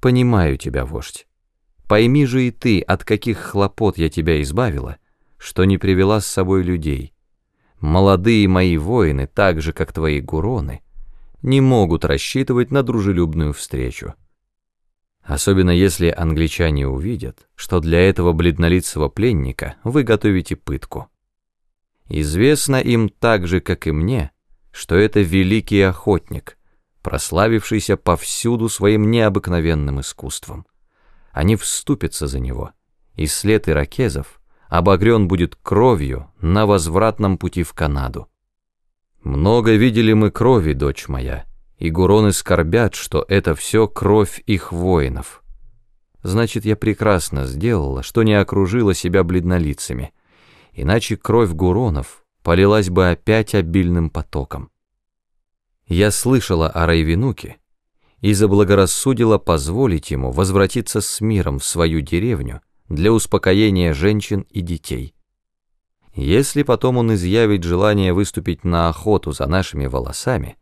Понимаю тебя, вождь. Пойми же и ты, от каких хлопот я тебя избавила, что не привела с собой людей. Молодые мои воины, так же, как твои гуроны, не могут рассчитывать на дружелюбную встречу. Особенно если англичане увидят, что для этого бледнолицего пленника вы готовите пытку. Известно им так же, как и мне, что это великий охотник, прославившийся повсюду своим необыкновенным искусством. Они вступятся за него, и след иракезов обогрен будет кровью на возвратном пути в Канаду. Много видели мы крови, дочь моя, и гуроны скорбят, что это все кровь их воинов. Значит, я прекрасно сделала, что не окружила себя бледнолицами, иначе кровь гуронов полилась бы опять обильным потоком. Я слышала о Райвинуке и заблагорассудила позволить ему возвратиться с миром в свою деревню для успокоения женщин и детей. Если потом он изъявит желание выступить на охоту за нашими волосами,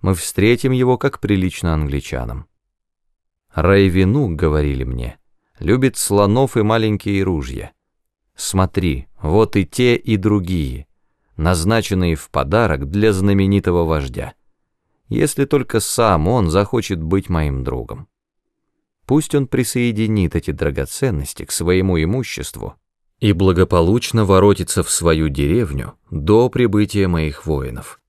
мы встретим его как прилично англичанам. Райвинук, говорили мне, любит слонов и маленькие ружья. Смотри, вот и те, и другие, назначенные в подарок для знаменитого вождя если только сам он захочет быть моим другом. Пусть он присоединит эти драгоценности к своему имуществу и благополучно воротится в свою деревню до прибытия моих воинов.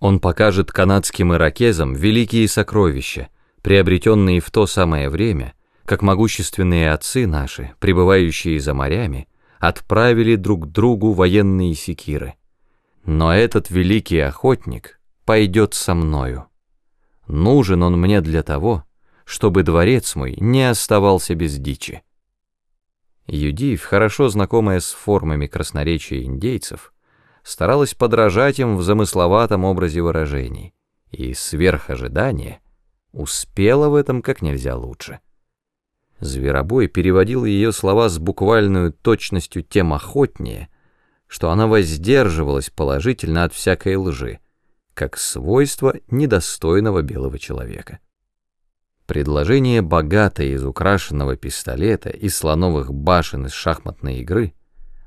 Он покажет канадским иракезам великие сокровища, приобретенные в то самое время, как могущественные отцы наши, пребывающие за морями, отправили друг другу военные секиры. Но этот великий охотник пойдет со мною. Нужен он мне для того, чтобы дворец мой не оставался без дичи. Юдив, хорошо знакомая с формами красноречия индейцев, старалась подражать им в замысловатом образе выражений и, сверх ожидания, успела в этом как нельзя лучше. Зверобой переводил ее слова с буквальной точностью тем охотнее, что она воздерживалась положительно от всякой лжи, как свойство недостойного белого человека. Предложение богатое из украшенного пистолета и слоновых башен из шахматной игры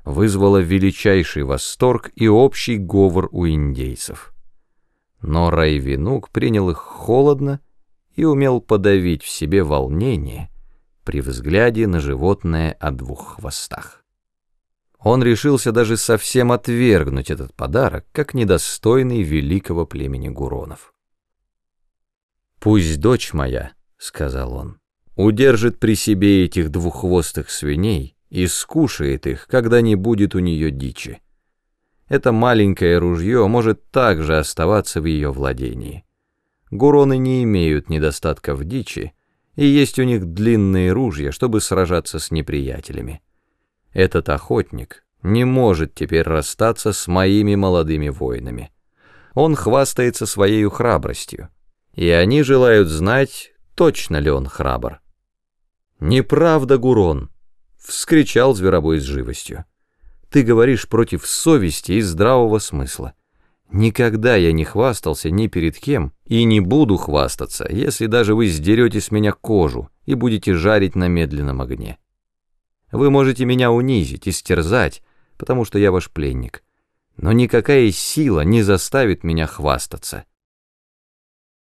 вызвало величайший восторг и общий говор у индейцев. Но Райвинук принял их холодно и умел подавить в себе волнение при взгляде на животное о двух хвостах. Он решился даже совсем отвергнуть этот подарок, как недостойный великого племени Гуронов. «Пусть дочь моя», — сказал он, — «удержит при себе этих двуххвостых свиней и скушает их, когда не будет у нее дичи. Это маленькое ружье может также оставаться в ее владении. Гуроны не имеют недостатка в дичи, и есть у них длинные ружья, чтобы сражаться с неприятелями. Этот охотник не может теперь расстаться с моими молодыми воинами. Он хвастается своей храбростью, и они желают знать, точно ли он храбр. «Неправда, Гурон!» — вскричал зверобой с живостью. «Ты говоришь против совести и здравого смысла. Никогда я не хвастался ни перед кем и не буду хвастаться, если даже вы сдерете с меня кожу и будете жарить на медленном огне. Вы можете меня унизить, истерзать, потому что я ваш пленник. Но никакая сила не заставит меня хвастаться.